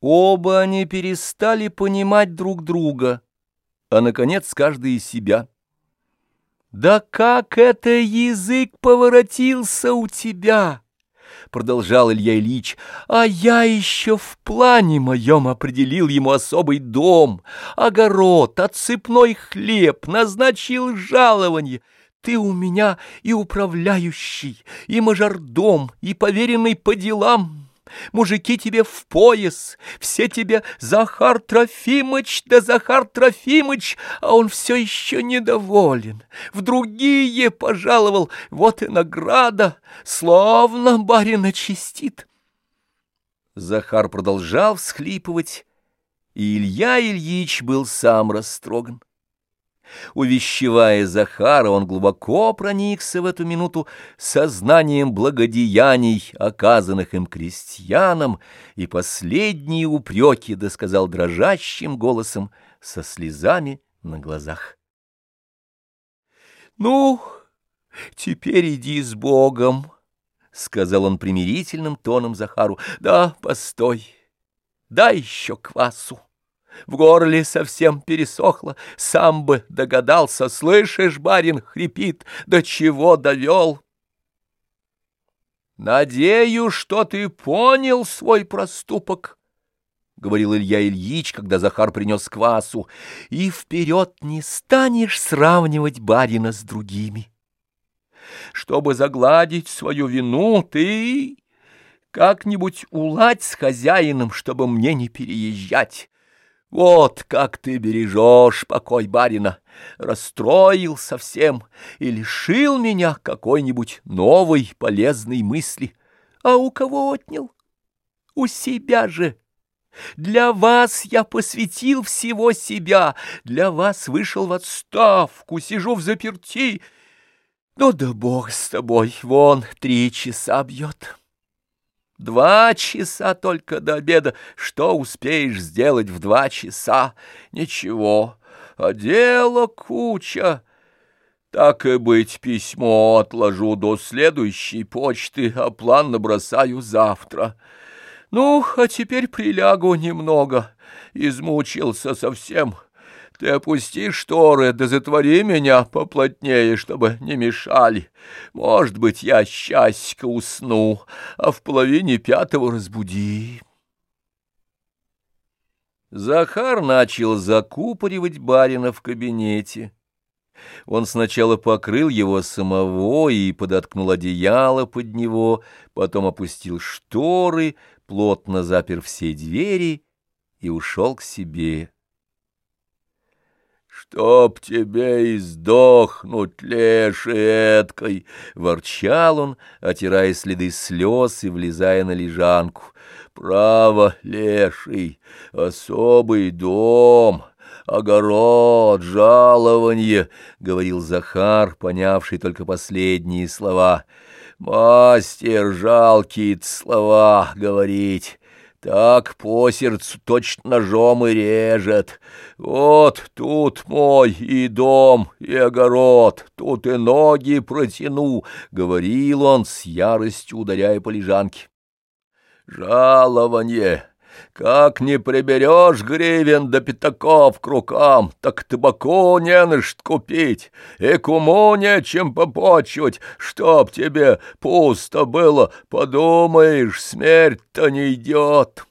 Оба они перестали понимать друг друга, а, наконец, каждый из себя. «Да как это язык поворотился у тебя!» — продолжал Илья Ильич, — «а я еще в плане моем определил ему особый дом, огород, отсыпной хлеб, назначил жалование. Ты у меня и управляющий, и мажордом, и поверенный по делам». Мужики тебе в пояс, все тебе Захар Трофимыч да Захар Трофимыч, а он все еще недоволен. В другие пожаловал, вот и награда, словно барина чистит. Захар продолжал всхлипывать, и Илья Ильич был сам растроган. Увещевая Захара, он глубоко проникся в эту минуту сознанием благодеяний, оказанных им крестьянам, и последние упреки досказал дрожащим голосом со слезами на глазах. «Ну, теперь иди с Богом», — сказал он примирительным тоном Захару. «Да, постой, дай еще квасу» в горле совсем пересохло, сам бы догадался, слышишь, барин хрипит, до чего довел. «Надеюсь, что ты понял свой проступок», — говорил Илья Ильич, когда Захар принес квасу, — «и вперед не станешь сравнивать барина с другими. Чтобы загладить свою вину, ты как-нибудь уладь с хозяином, чтобы мне не переезжать». Вот как ты бережешь покой барина, расстроил совсем и лишил меня какой-нибудь новой полезной мысли. А у кого отнял? У себя же. Для вас я посвятил всего себя, для вас вышел в отставку, сижу в заперти. Ну да бог с тобой, вон три часа бьет». Два часа только до обеда. Что успеешь сделать в два часа? Ничего. А дело куча. Так и быть, письмо отложу до следующей почты, а план набросаю завтра. Ну, а теперь прилягу немного. Измучился совсем. Ты опусти шторы, да затвори меня поплотнее, чтобы не мешали. Может быть, я счастько усну, а в половине пятого разбуди. Захар начал закупоривать барина в кабинете. Он сначала покрыл его самого и подоткнул одеяло под него, потом опустил шторы, плотно запер все двери и ушел к себе. «Чтоб тебе издохнуть, леший эткой!» — ворчал он, отирая следы слез и влезая на лежанку. «Право, леший, особый дом!» огород, жалование, — говорил Захар, понявший только последние слова. Мастер жалкие слова говорить. Так по сердцу точно ножом и режет. Вот тут мой и дом, и огород, тут и ноги протяну, — говорил он с яростью, ударяя по лежанке. Жалование! Как не приберешь гривен до пятаков к рукам, так табаку не на купить, и куму нечем попочивать, чтоб тебе пусто было, подумаешь, смерть-то не идет».